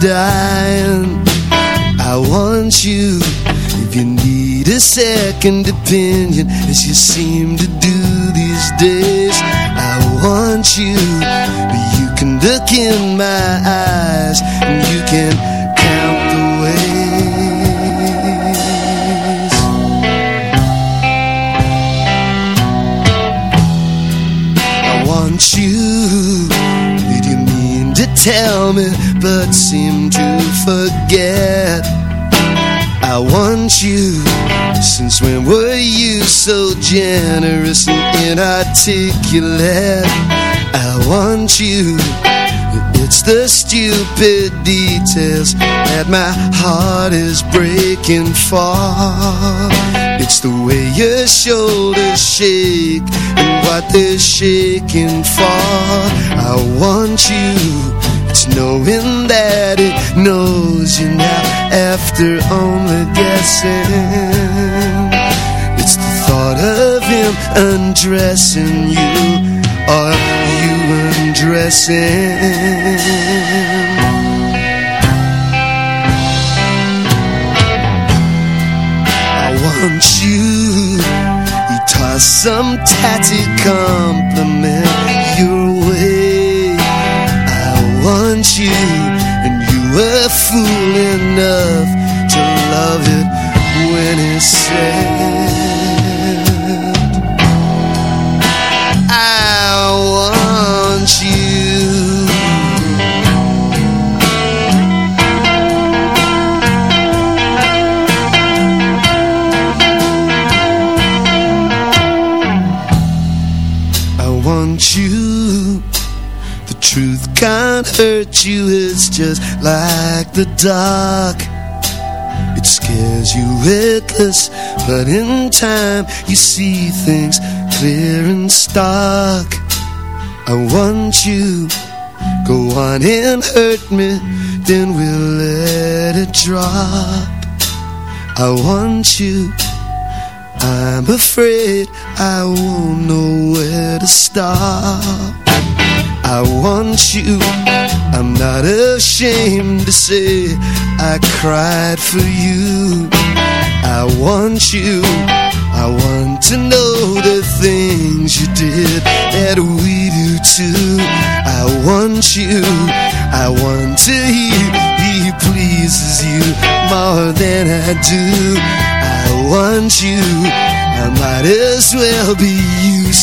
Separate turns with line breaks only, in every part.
dying. I want you if you need a second opinion, as you seem to do these days. I want you, But you can look in my eyes and you can count the ways. I want you, did you mean to tell me, but seem to forget? I want you. Since when were you so generous and inarticulate? I want you. It's the stupid details that my heart is breaking for. It's the way your shoulders shake and what they're shaking for. I want you knowing that it knows you now after only guessing. It's the thought of him undressing you or you undressing. I want you. You toss some tatty compliment way want you, and you were fool enough to love it when it said, I want you. I want you can't hurt you, it's just like the dark. It scares you reckless, but in time you see things clear and stark. I want you, go on and hurt me, then we'll let it drop. I want you, I'm afraid I won't know where to stop. I want you. I'm not ashamed to say I cried for you. I want you. I want to know the things you did that we do too. I want you. I want to hear he pleases you more than I do. I want you. I might as well be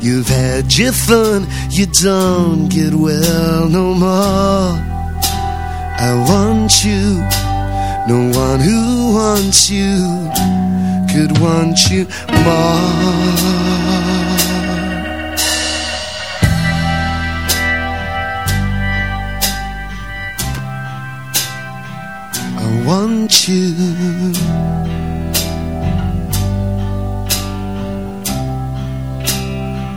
You've had your fun, you don't get well no more. I want you, no one who wants you could want you more. I want you.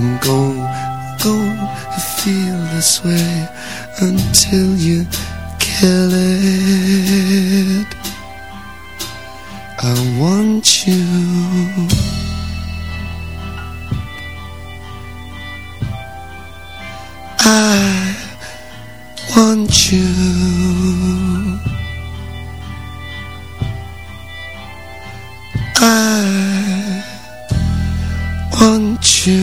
I'm going, going to feel this way until you kill it. I want you. I want you. I want you.
In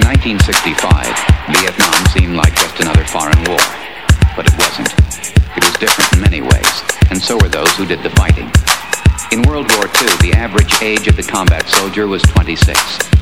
1965, Vietnam seemed like just another foreign war. But it wasn't. It was different in many ways, and so were those who did the fighting. In World War II, the average age of the combat soldier was 26.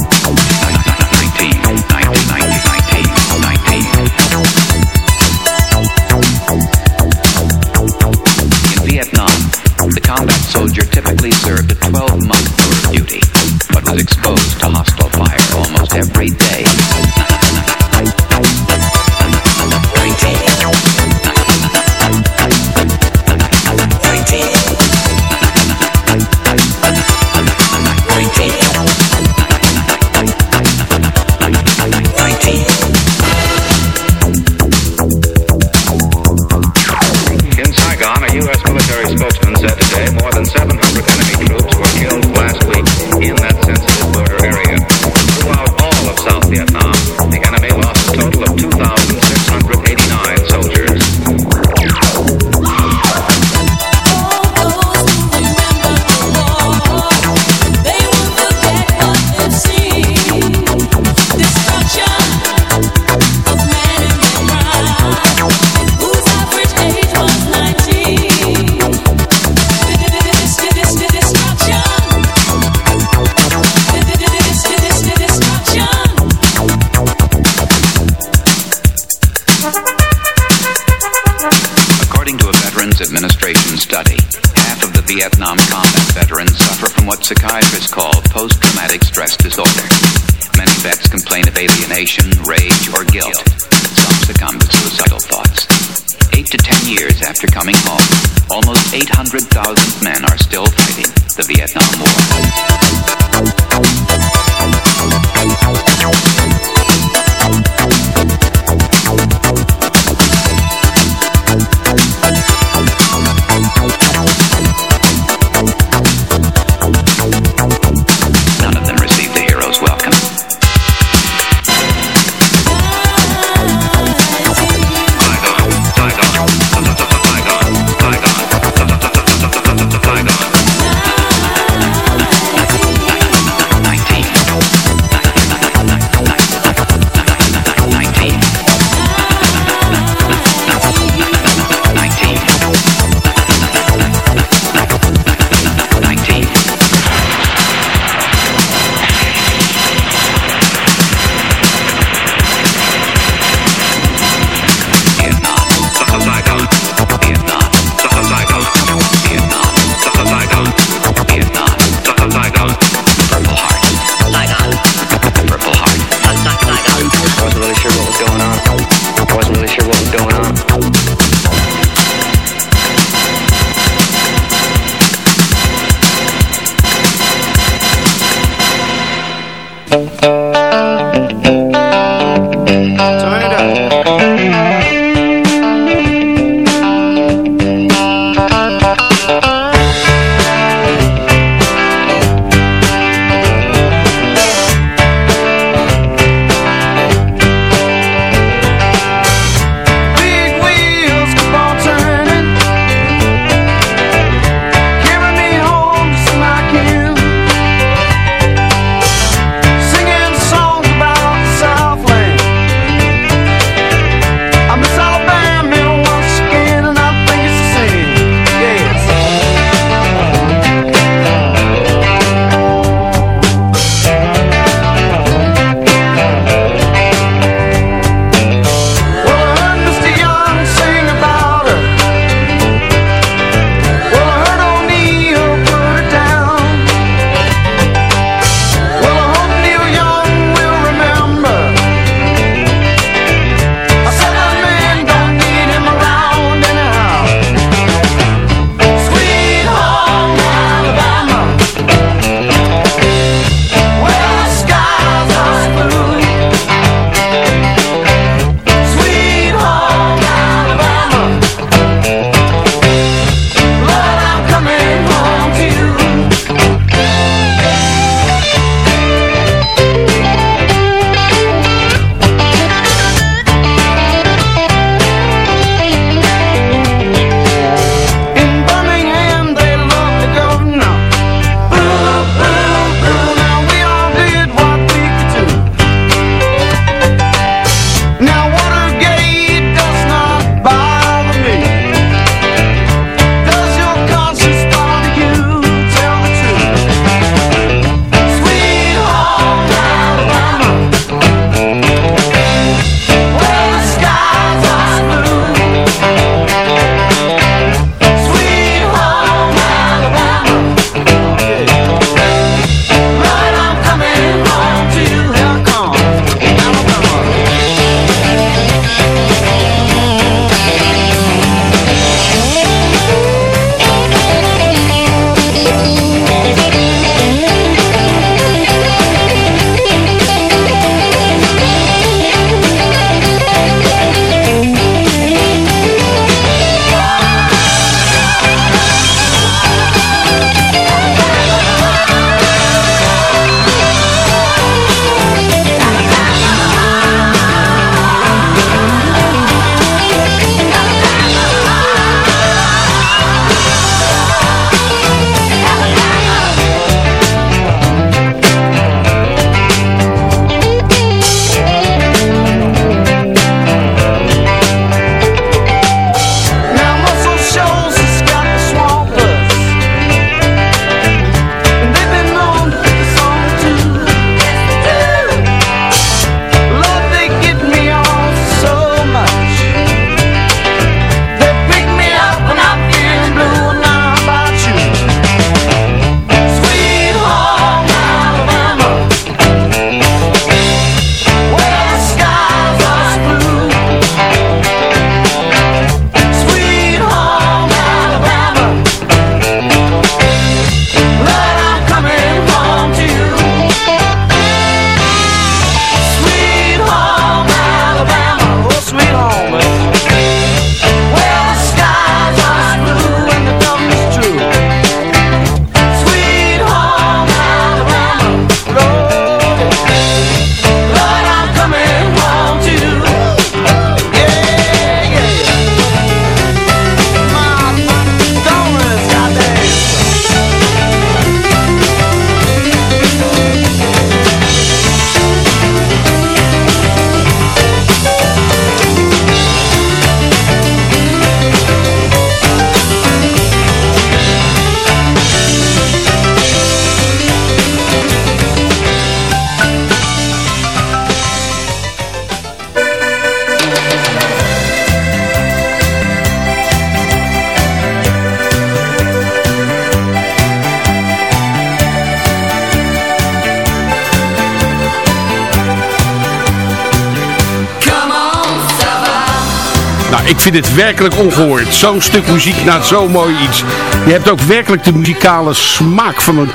Ik vind het werkelijk ongehoord. Zo'n stuk muziek na zo mooi iets. Je hebt ook werkelijk de muzikale smaak van een...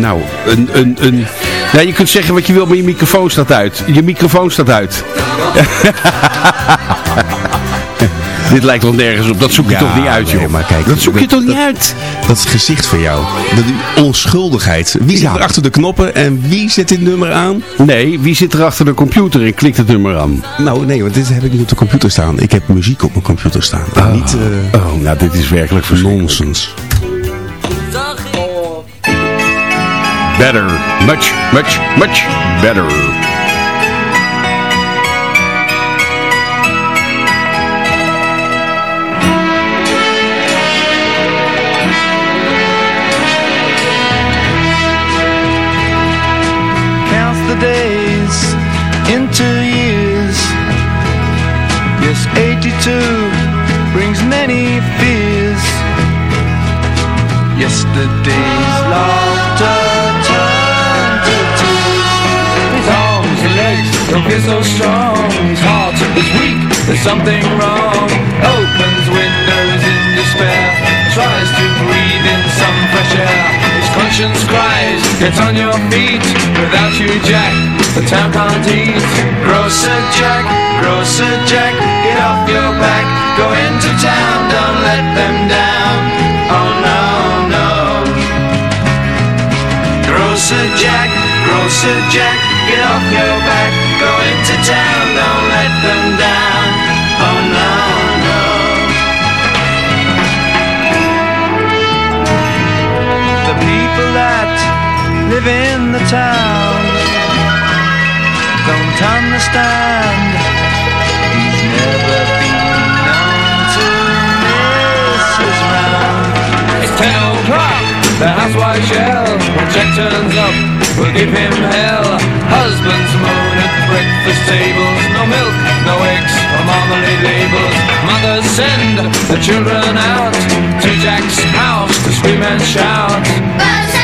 Nou, een... een, een ja, je kunt zeggen wat je wil, maar je microfoon staat uit. Je microfoon staat uit. Dit lijkt wel nergens op. Dat zoek je toch niet uit, joh.
maar kijk,
dat zoek je toch niet uit?
Dat is gezicht van jou. Dat die onschuldigheid. Wie zit er achter de knoppen en wie zet dit nummer aan?
Nee, wie zit er achter de computer en klikt het nummer aan?
Nou, nee, want dit heb ik niet op de computer staan. Ik heb muziek op mijn computer staan.
Oh,
niet, uh,
oh nou, dit is werkelijk
nonsens.
Better. Much, much, much better.
Into years. Yes, 82 brings many fears. Yesterday's laughter turned to tears. His arms and legs don't feel so strong. His heart is weak, there's something wrong. Opens windows in despair, tries to breathe in some fresh air His conscience cries, get on your feet. Without you, Jack, the town can't. Grocer Jack, grocer Jack, get off your back. Go into town, don't let them down. Oh no, no. Grocer Jack, grocer Jack, get off your back. Go into town, don't let them down. Oh no. No. The people that live in the town don't understand. He's never been known to miss his round. It's ten o'clock, the housewife shell. When Jack turns up, we'll give him hell. Husbands moan at breakfast tables. No milk, no eggs, or marmalade labels. Mothers send the children out to Jack's house to scream and shout. Sunday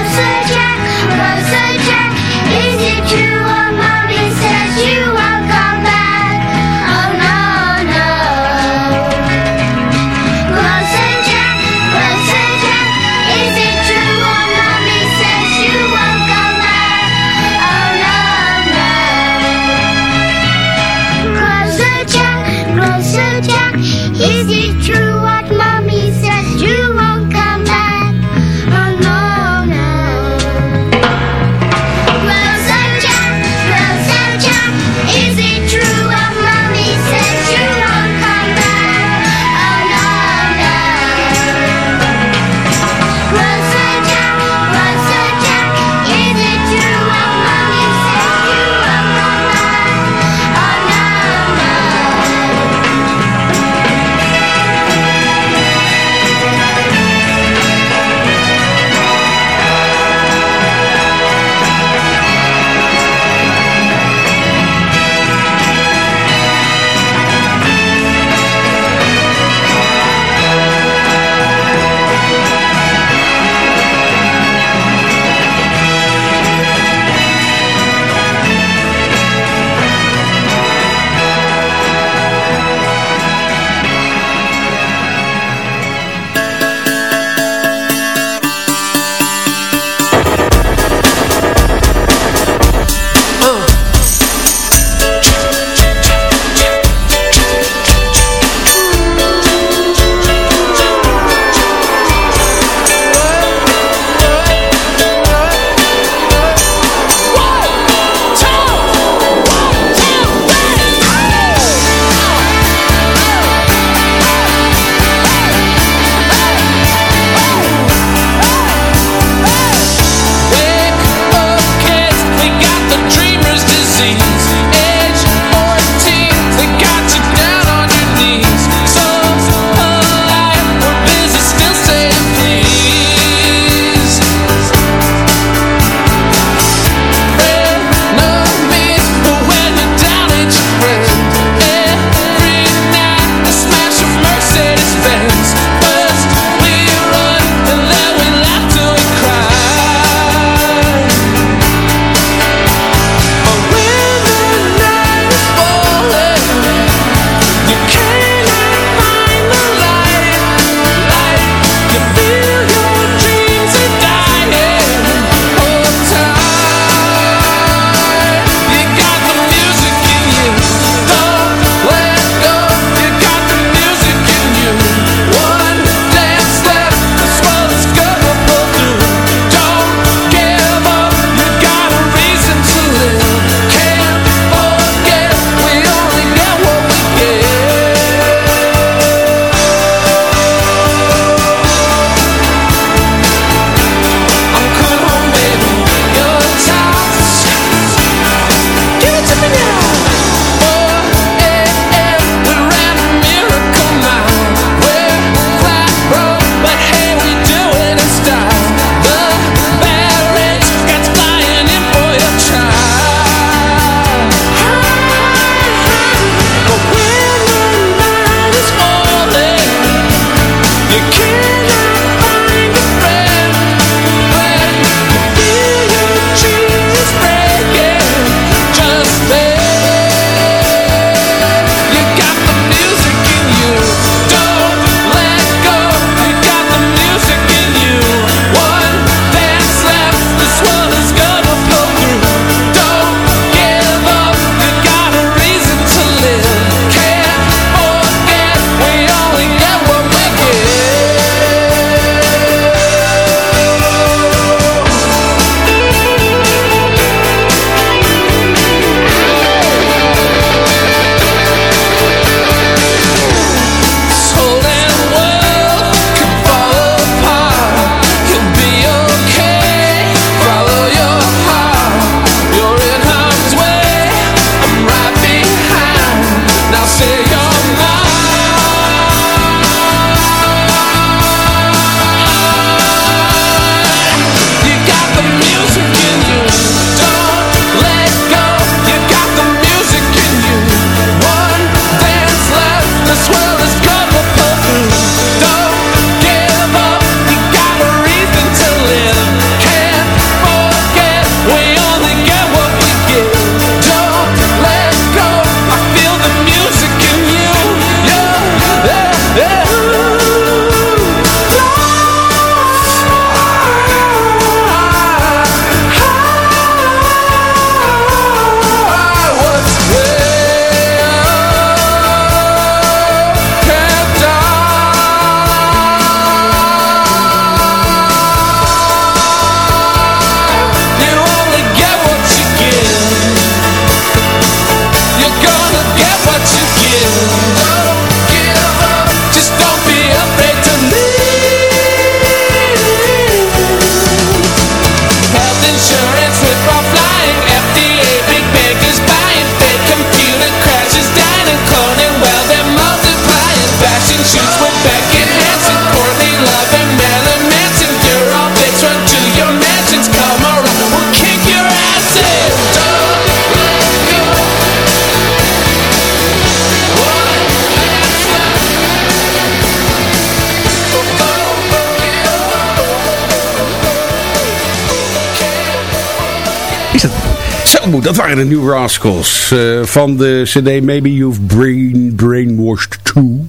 Goed, dat waren de New Rascals. eh, van de cd Maybe You've brain, Brainwashed Too.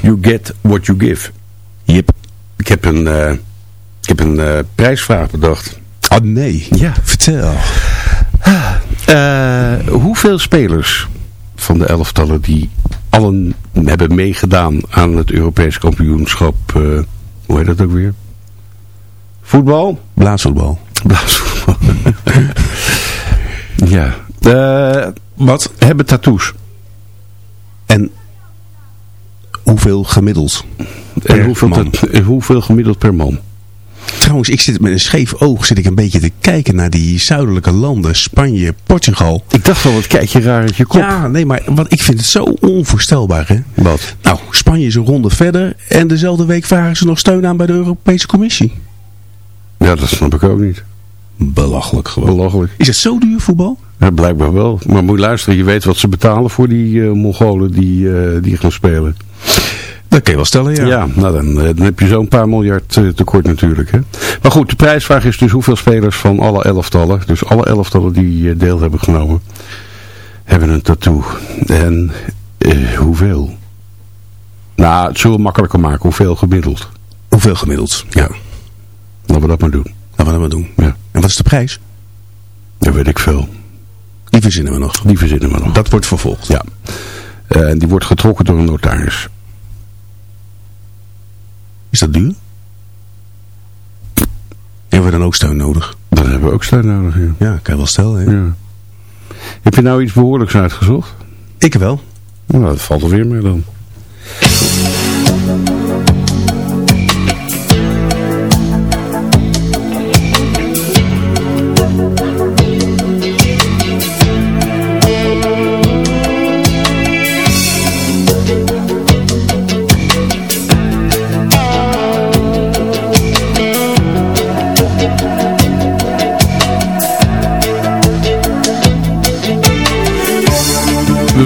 You Get What You Give.
Yep.
Ik heb een, eh, ik heb een eh, prijsvraag bedacht.
Oh nee.
Ja.
Vertel.
Hoeveel spelers van de elftallen die allen hebben meegedaan aan het Europees kampioenschap, hoe heet dat ook weer? Voetbal?
Blaasvoetbal.
Blaasvoetbal. ja. Eh,
Wat?
hebben tattoos.
En hoeveel gemiddeld?
En
Per
hoeveel,
man.
en hoeveel gemiddeld per man?
Trouwens, ik zit met een scheef oog zit ik een beetje te kijken naar die zuidelijke landen. Spanje, Portugal.
Ik dacht wel, wat kijk je raar uit je kop.
Ja, nee, maar wat, ik vind het zo onvoorstelbaar, hè.
Wat?
Nou, Spanje is een ronde verder en dezelfde week vragen ze nog steun aan bij de Europese Commissie.
Ja, dat snap ik ook niet.
Belachelijk gewoon.
Belachelijk.
Is het zo duur voetbal?
Ja, blijkbaar wel. Maar moet je luisteren, je weet wat ze betalen voor die eh, Mongolen die, eh, die gaan spelen.
Dat kun je wel stellen, ja.
Ja, nou dan, eh, dan heb je zo'n paar miljard tekort natuurlijk. Hè? Maar goed, de prijsvraag is dus hoeveel spelers van alle elftallen, dus alle elftallen die deel hebben genomen, hebben een tattoo. En hoeveel? Nou, het zullen we makkelijker maken. Hoeveel gemiddeld?
Hoeveel gemiddeld? Ja.
Laten we dat maar doen.
Laten we dat maar doen.
Ja,
En wat is de prijs?
dat weet ik veel.
Die verzinnen we nog.
Die verzinnen we nog.
Dat wordt vervolgd.
Ja. Eh, En die wordt getrokken door een notaris.
Is dat duur? Hebben we dan ook steun nodig?
Dan hebben we ook steun nodig. Ja.
Ja, kan je wel stellen. Hè?
Ja. Heb je nou iets behoorlijks uitgezocht?
Ik wel.
Nou, dat valt er weer mee dan.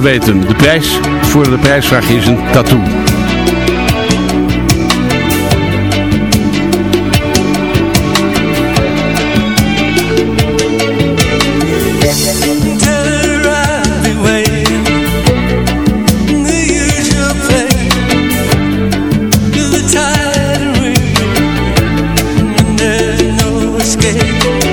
Weten, de prijs voor de prijsvraag is een tattoo.
Strong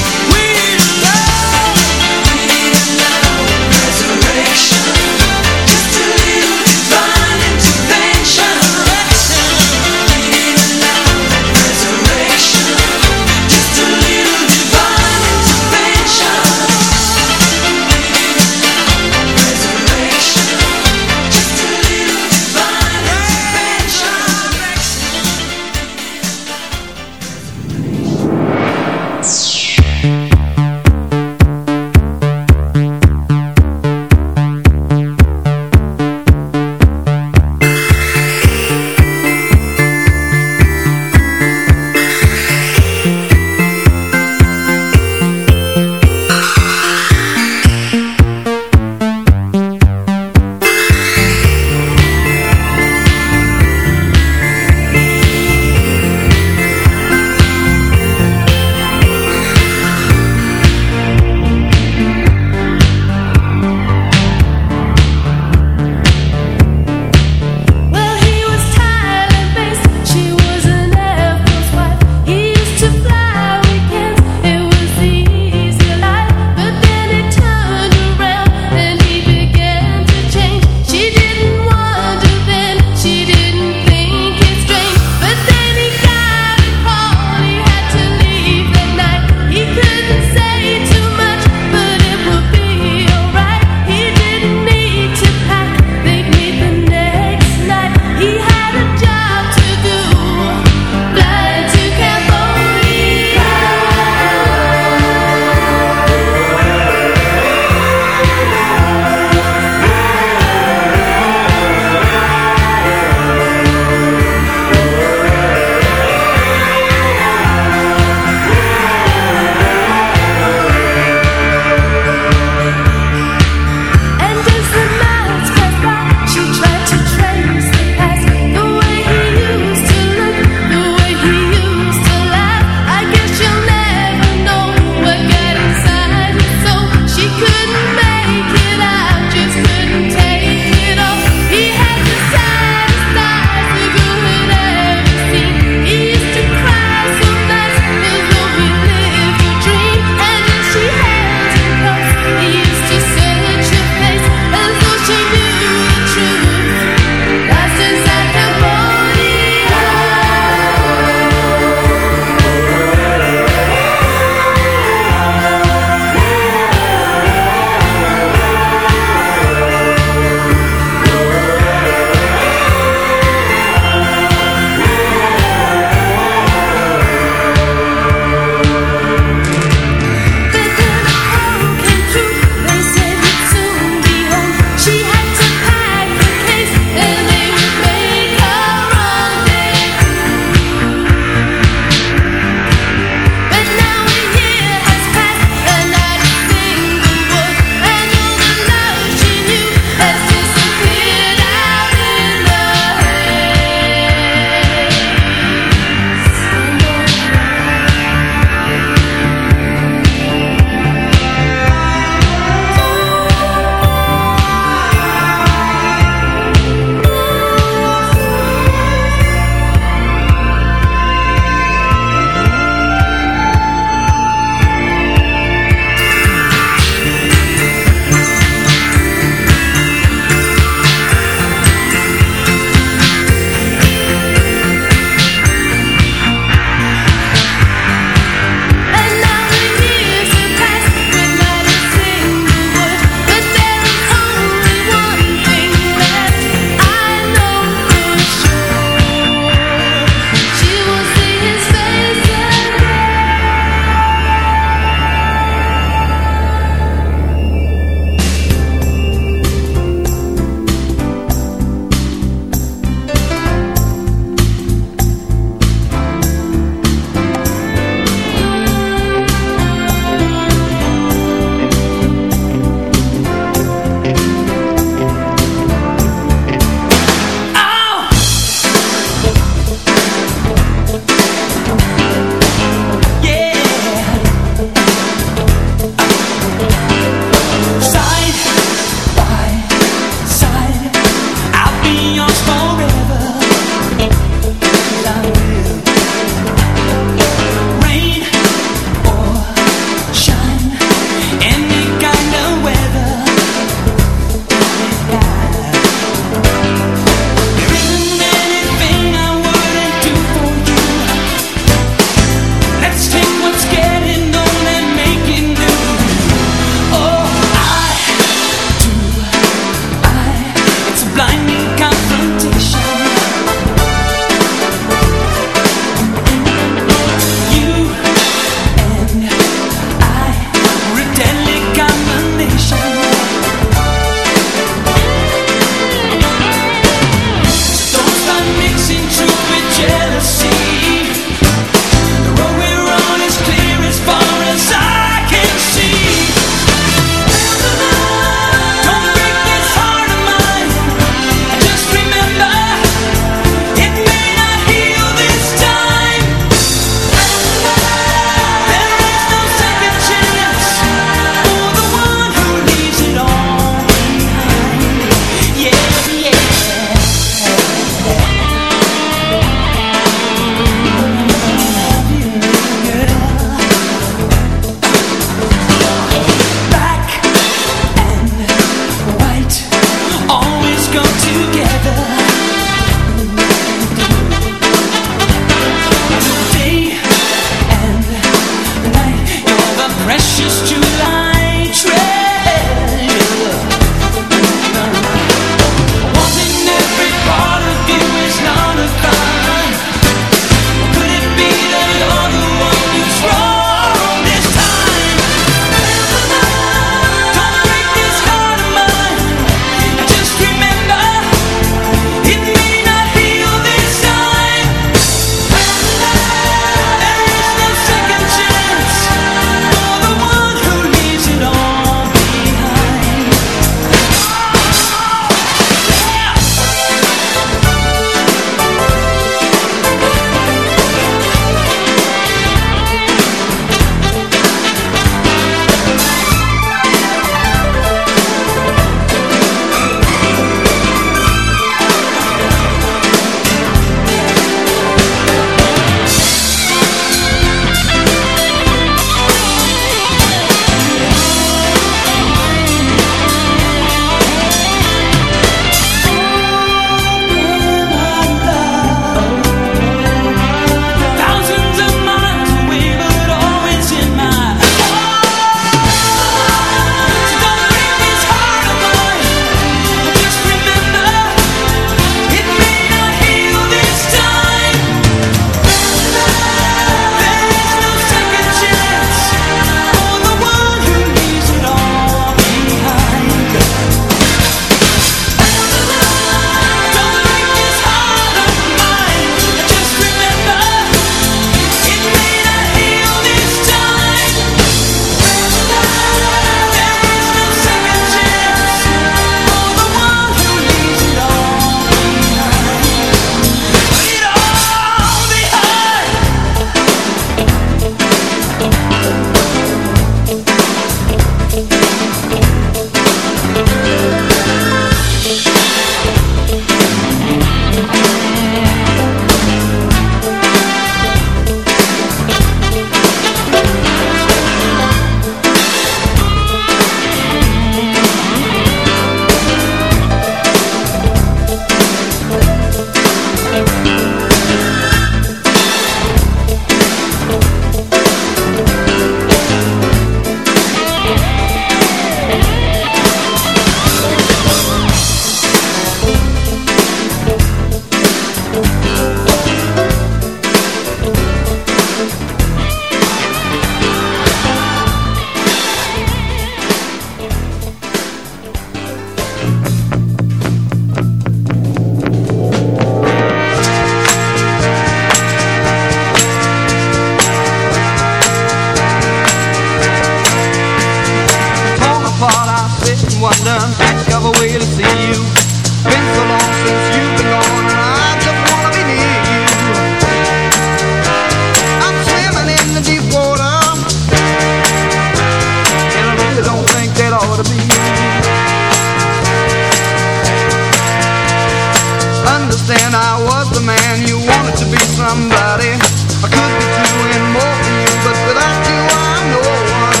understand I was the man you wanted to be somebody. I could be doing more for you But without you I'm no one.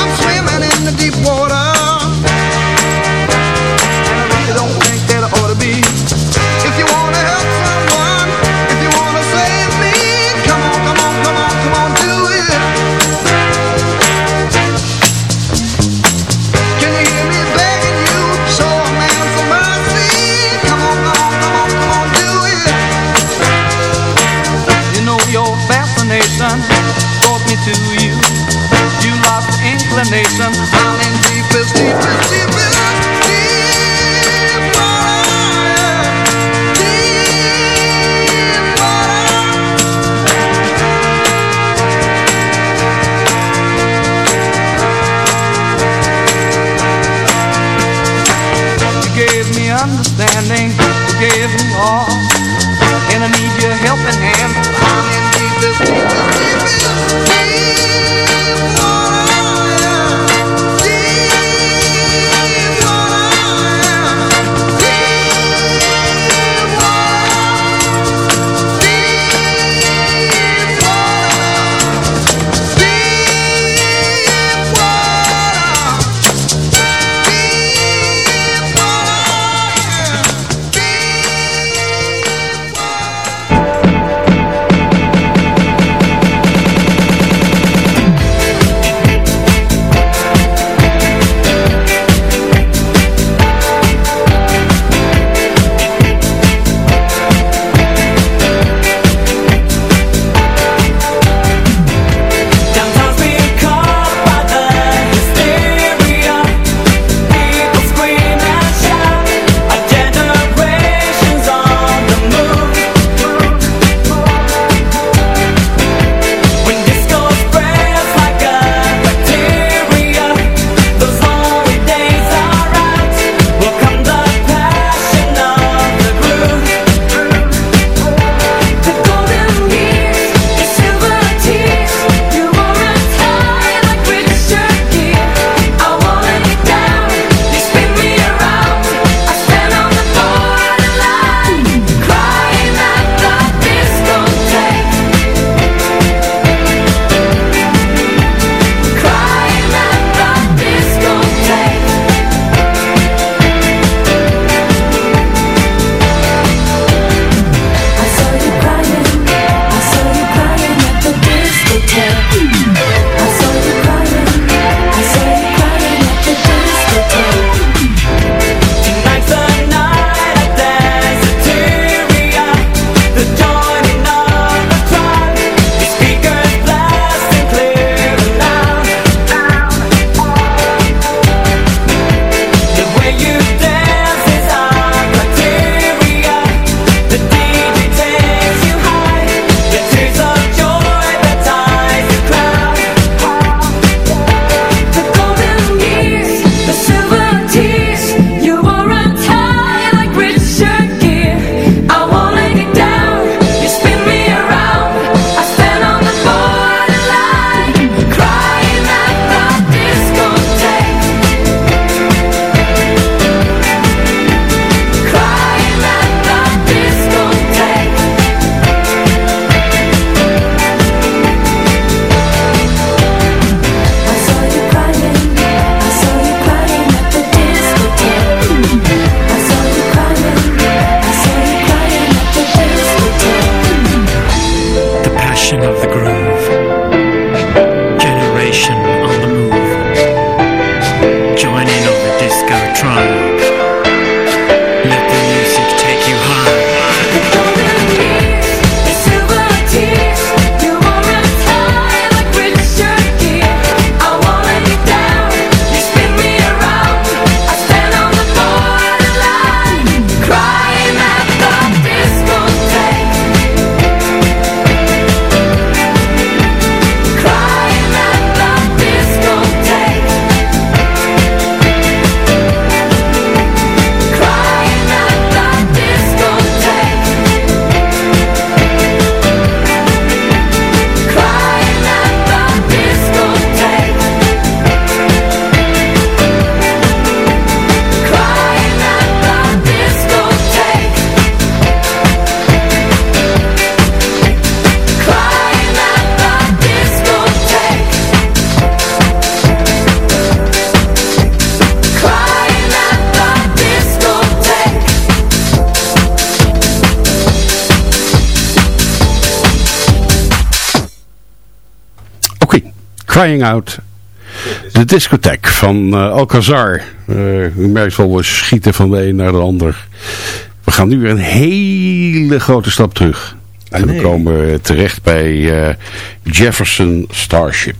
I'm swimming in the deep water. temptation. I'll in deepest, deepest, deepest.
Understanding, you gave Crying Out. De discotheek van uh, Alcazar. Uh, u merkt wel, we schieten van de een naar de ander. We gaan nu weer een hele grote stap terug. En we komen terecht bij uh, Jefferson Starship.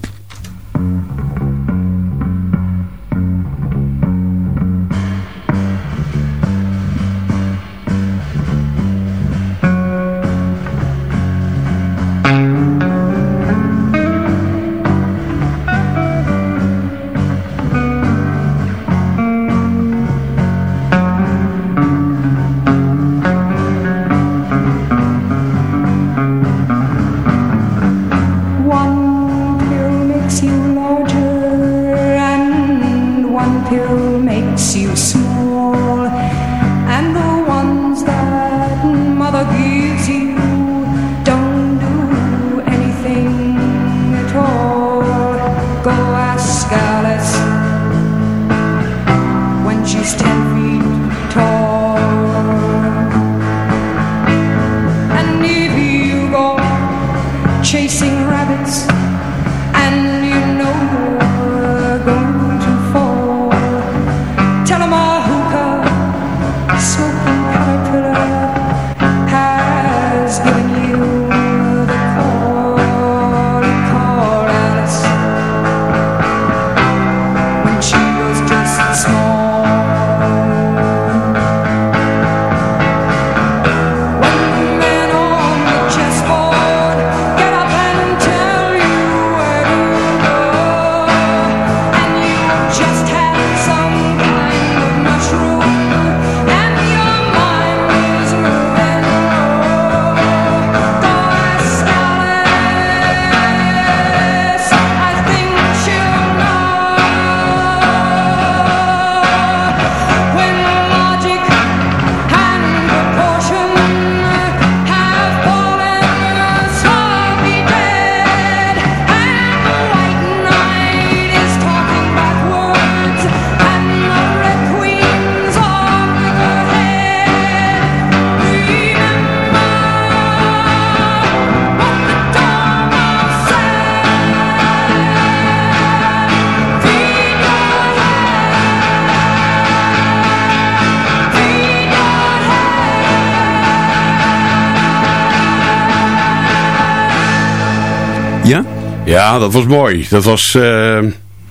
Ja, dat was mooi. Dat was uh,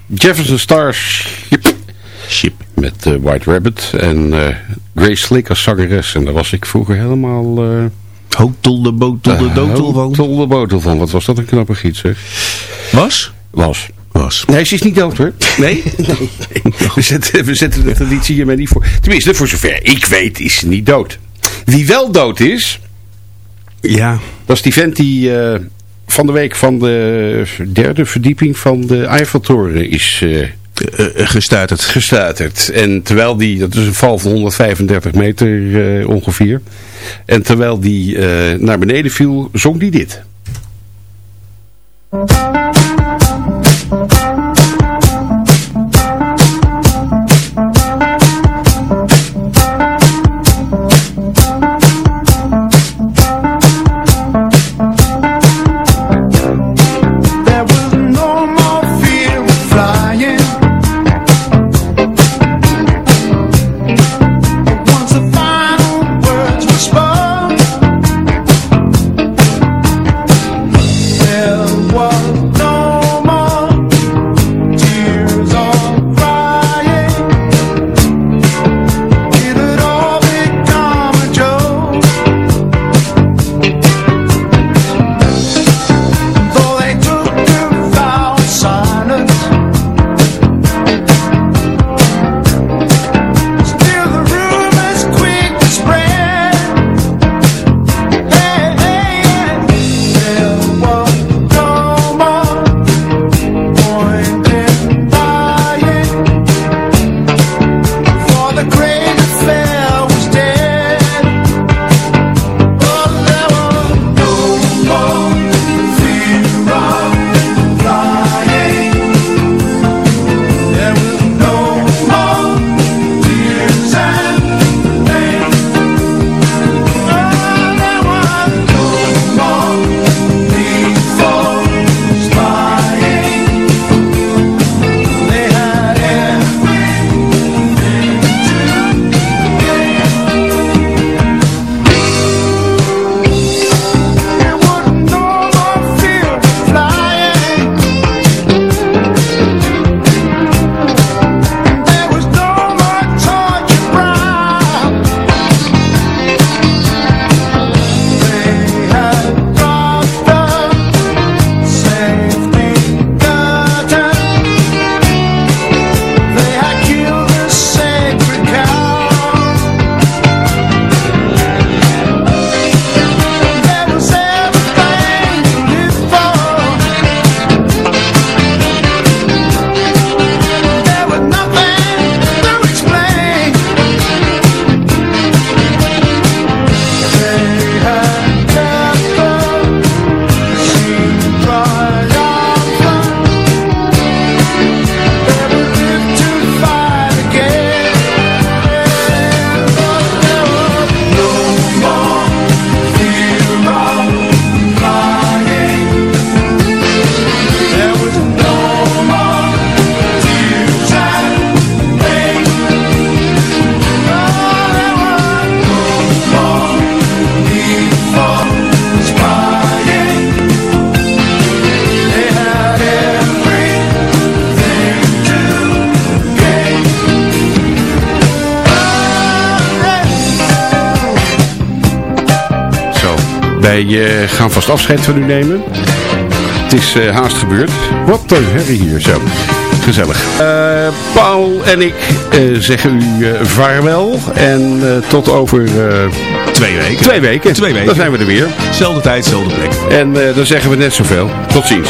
Jefferson Starship. Ship. Met uh, White Rabbit en uh, Grace Slick als zangeres. En daar was ik vroeger helemaal... Uh,
Hotel de botel de dotel van.
Hotel de botel van. Wat was dat een knappe giet zeg.
Was?
Was.
Was.
Nee, ze is niet dood hoor. Nee? nee. We, zetten, we zetten de traditie hiermee niet voor. Tenminste, voor zover ik weet is ze niet dood. Wie wel dood is...
Ja.
Dat is die vent die van de week van de derde verdieping van de Eiffeltoren is uh,
gestuiterd.
gestuiterd. En terwijl die, dat is een val van 135 meter uh, ongeveer. En terwijl die naar beneden viel, zong die dit.
Wij eh, gaan vast afscheid van u nemen. Het is eh, haast gebeurd. Wat een herrie hier zo. Gezellig. Eh, Paul en ik zeggen u vaarwel. En tot over
Twee weken.
twee weken.
Twee weken.
Dan zijn we er weer.
Zelfde tijd, zelfde plek.
En dan zeggen we net zoveel. Tot ziens.